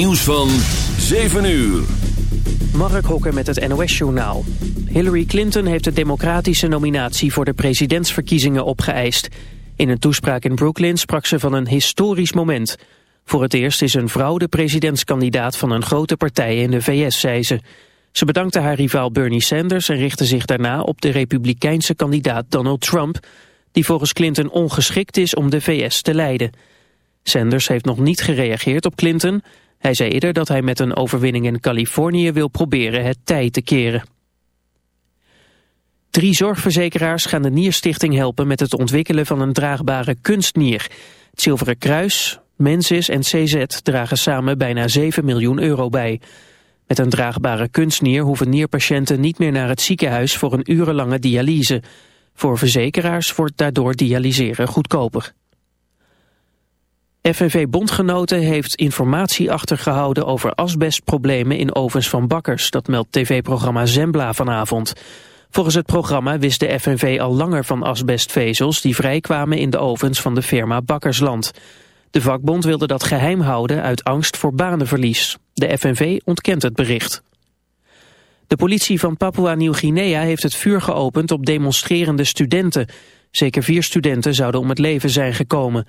Nieuws van 7 uur. Mark Hokker met het NOS-journaal. Hillary Clinton heeft de democratische nominatie voor de presidentsverkiezingen opgeëist. In een toespraak in Brooklyn sprak ze van een historisch moment. Voor het eerst is een vrouw de presidentskandidaat van een grote partij in de VS, zei ze. Ze bedankte haar rivaal Bernie Sanders en richtte zich daarna op de republikeinse kandidaat Donald Trump... die volgens Clinton ongeschikt is om de VS te leiden. Sanders heeft nog niet gereageerd op Clinton... Hij zei eerder dat hij met een overwinning in Californië wil proberen het tij te keren. Drie zorgverzekeraars gaan de Nierstichting helpen met het ontwikkelen van een draagbare kunstnier. Het Zilveren Kruis, Mensis en CZ dragen samen bijna 7 miljoen euro bij. Met een draagbare kunstnier hoeven nierpatiënten niet meer naar het ziekenhuis voor een urenlange dialyse. Voor verzekeraars wordt daardoor dialyseren goedkoper. FNV-bondgenoten heeft informatie achtergehouden over asbestproblemen in ovens van bakkers. Dat meldt tv-programma Zembla vanavond. Volgens het programma wist de FNV al langer van asbestvezels die vrijkwamen in de ovens van de firma Bakkersland. De vakbond wilde dat geheim houden uit angst voor banenverlies. De FNV ontkent het bericht. De politie van Papua-Nieuw-Guinea heeft het vuur geopend op demonstrerende studenten. Zeker vier studenten zouden om het leven zijn gekomen.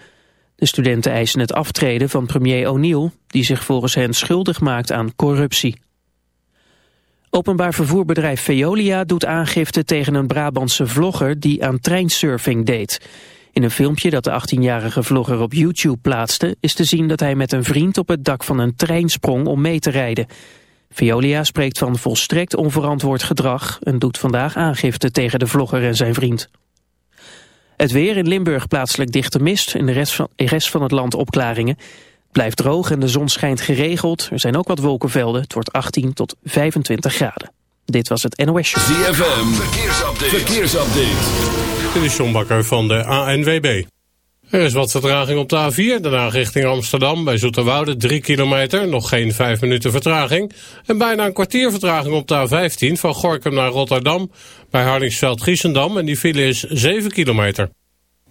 De studenten eisen het aftreden van premier O'Neill... die zich volgens hen schuldig maakt aan corruptie. Openbaar vervoerbedrijf Veolia doet aangifte tegen een Brabantse vlogger... die aan treinsurfing deed. In een filmpje dat de 18-jarige vlogger op YouTube plaatste... is te zien dat hij met een vriend op het dak van een trein sprong om mee te rijden. Veolia spreekt van volstrekt onverantwoord gedrag... en doet vandaag aangifte tegen de vlogger en zijn vriend. Het weer in Limburg plaatselijk dichte mist. In de rest van, de rest van het land opklaringen. Het blijft droog en de zon schijnt geregeld. Er zijn ook wat wolkenvelden. Het wordt 18 tot 25 graden. Dit was het NOS Show. ZFM, verkeersupdate. verkeersupdate. Dit is John Bakker van de ANWB. Er is wat vertraging op de A4, daarna richting Amsterdam bij Zoeterwoude 3 kilometer, nog geen 5 minuten vertraging. En bijna een kwartier vertraging op de A15 van Gorkum naar Rotterdam bij Hardingsveld-Giessendam en die file is 7 kilometer.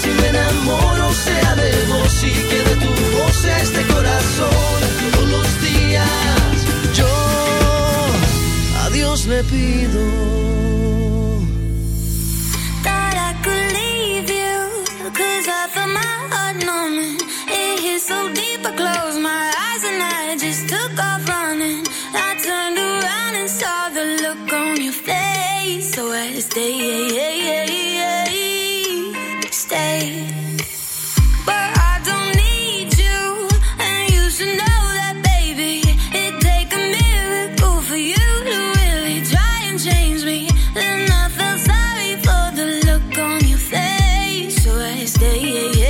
si me enamoro sea de vos y que de tu voz este corazón. Todos los días yo a Dios le pido. Thought I could leave you, cause I felt my heart numbing. It hit so deep, I closed my eyes and I just took off running. I turned around and saw the look on your face. So I had yeah, yeah.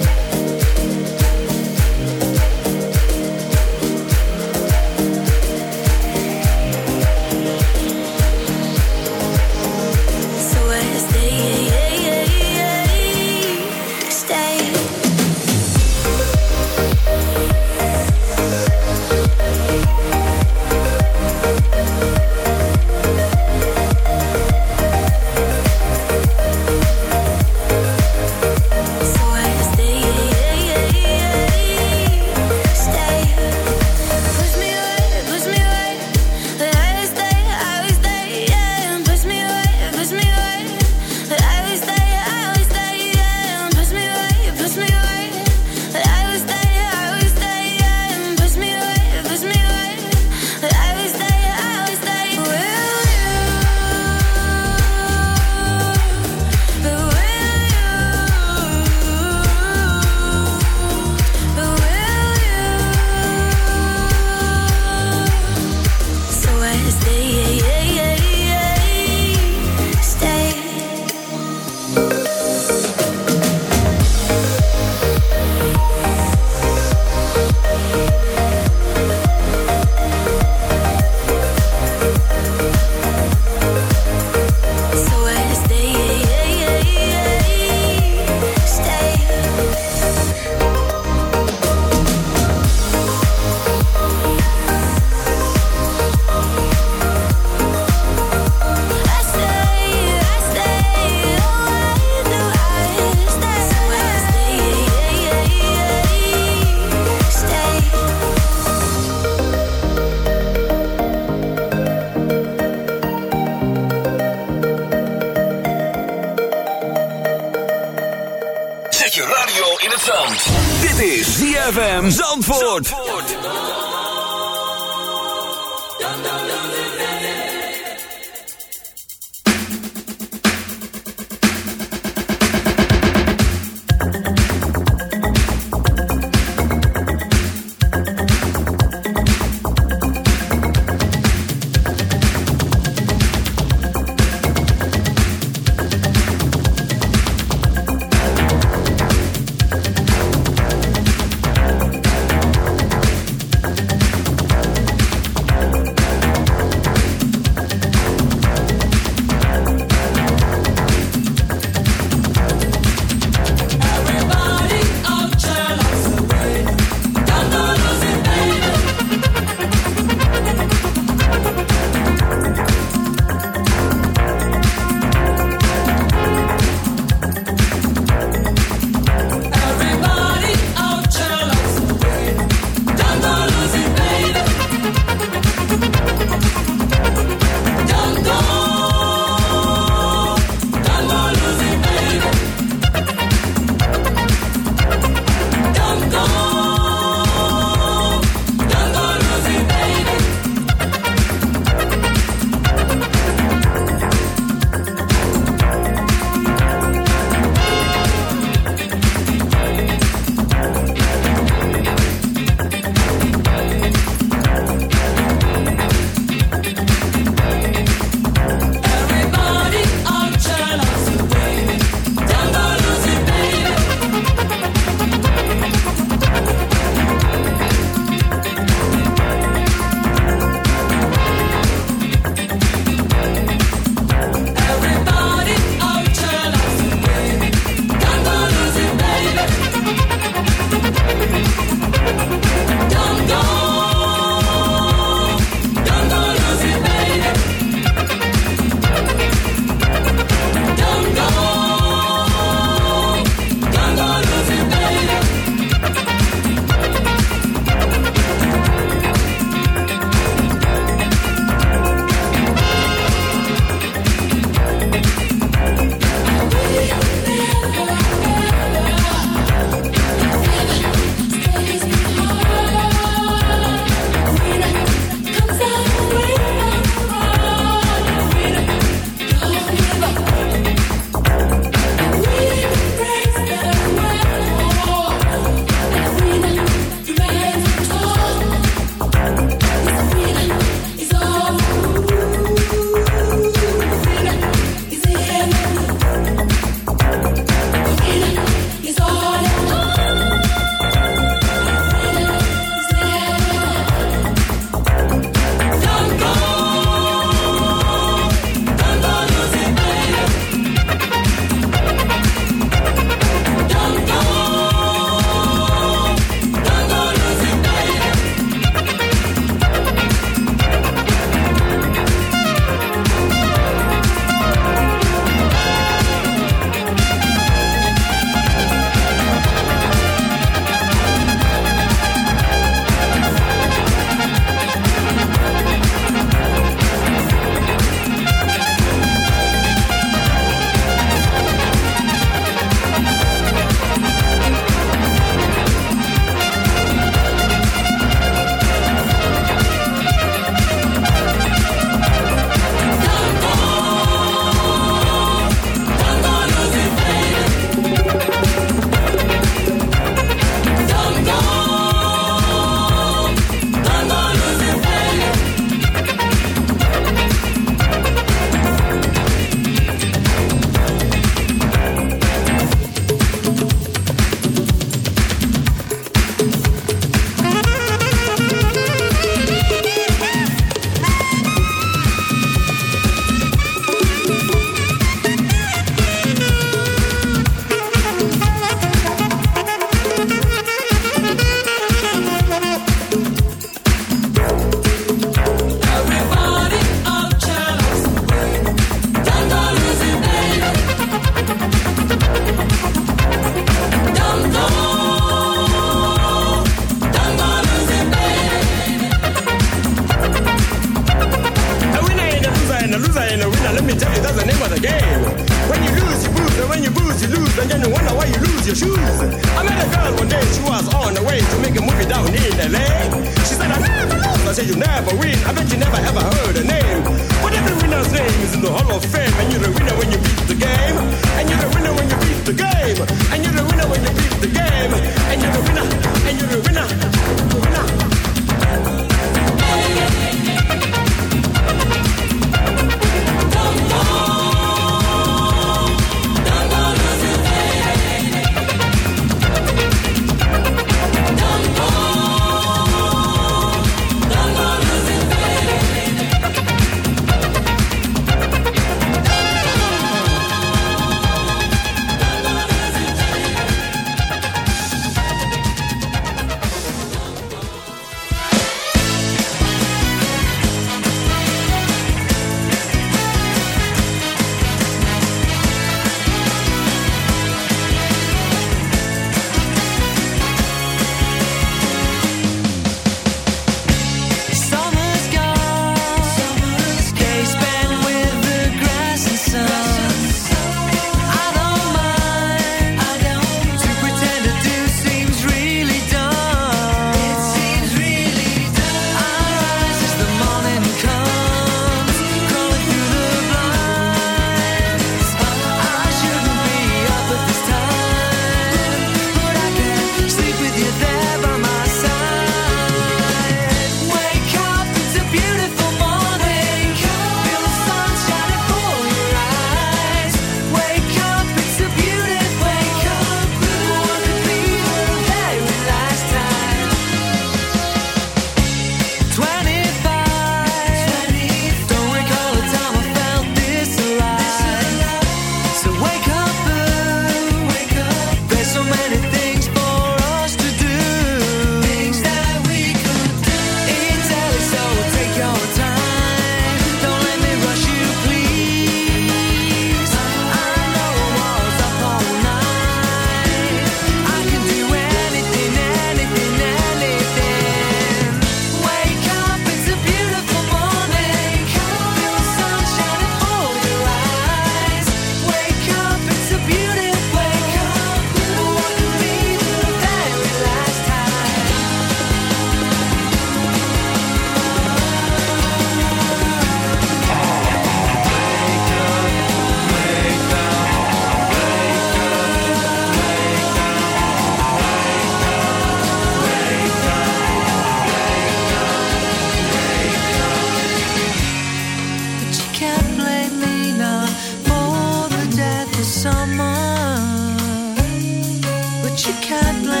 can't blame.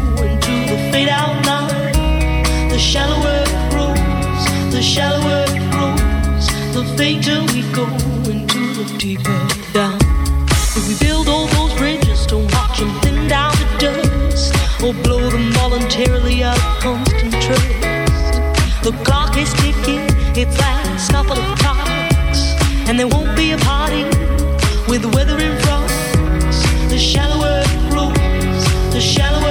out line. The shallower it grows, the shallower it grows, the fainter we go into the deeper down. If we build all those bridges, don't watch them thin down to dust, or blow them voluntarily out of trust. The clock is ticking, its last couple of clocks, and there won't be a party with the weather in front. The shallower it grows, the shallower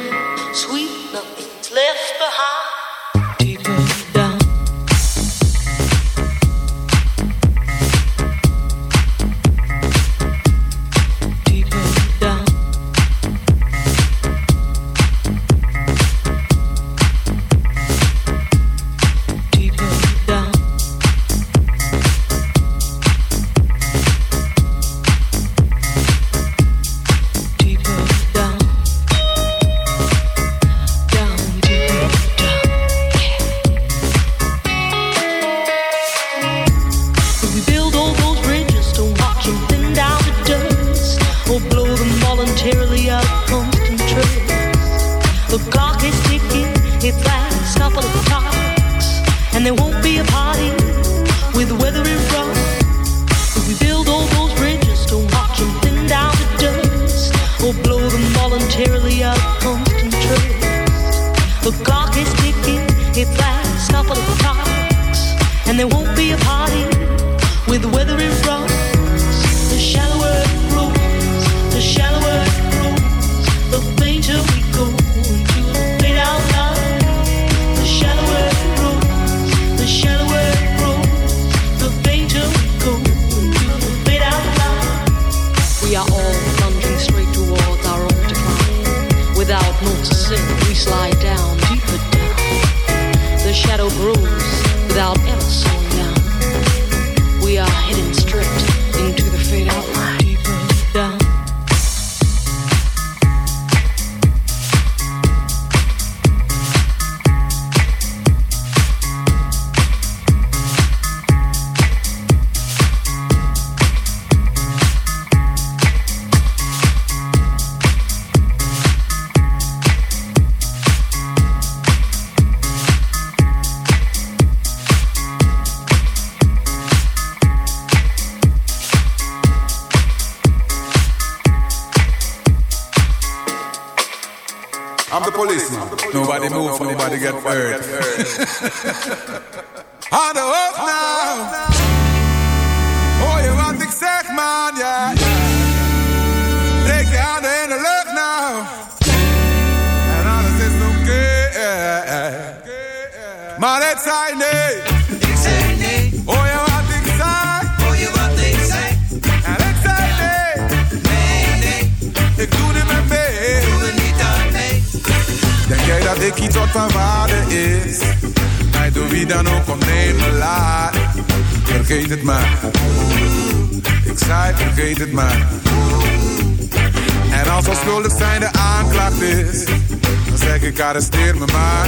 Maar het zei nee. Ik zei nee. Hoor je wat ik zei? Hoor je wat ik zei? En ik zei nee. Nee, nee. Ik doe niet meer mee. Doe er niet aan mee. Denk jij dat ik iets wat van waarde is? Mij door wie dan ook komt nemen laat. Vergeet het maar. Ik zei vergeet het maar. En als onschuldig zijn de aanklacht is, dan zeg ik arresteer me maar.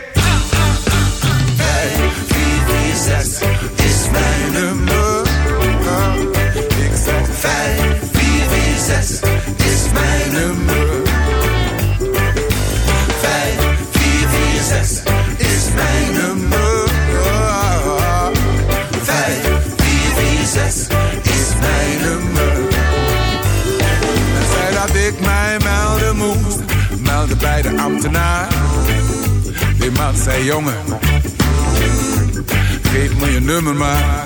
zes is mijn nummer. Ik zeg vijf, vier, vier, zes is mijn nummer. Vijf, vier, vier, zes is mijn nummer. Vijf, vier, vier, zes is mijn nummer. Hij zei dat ik mij melden moest, melden bij de ambtenaar. Die man zei jongen geef me je nummer maar.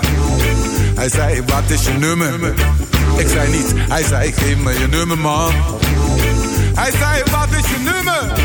Hij zei, wat is je nummer? Ik zei niet, hij zei, geef me je nummer man. Hij zei, wat is je nummer?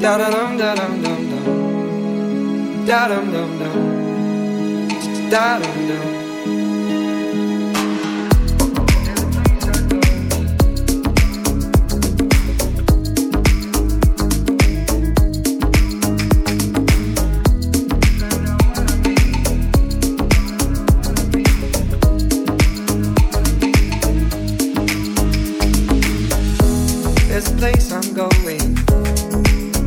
Da da dum da dum dum dum. Da dum dum dum. Da dum dum. Place I'm going.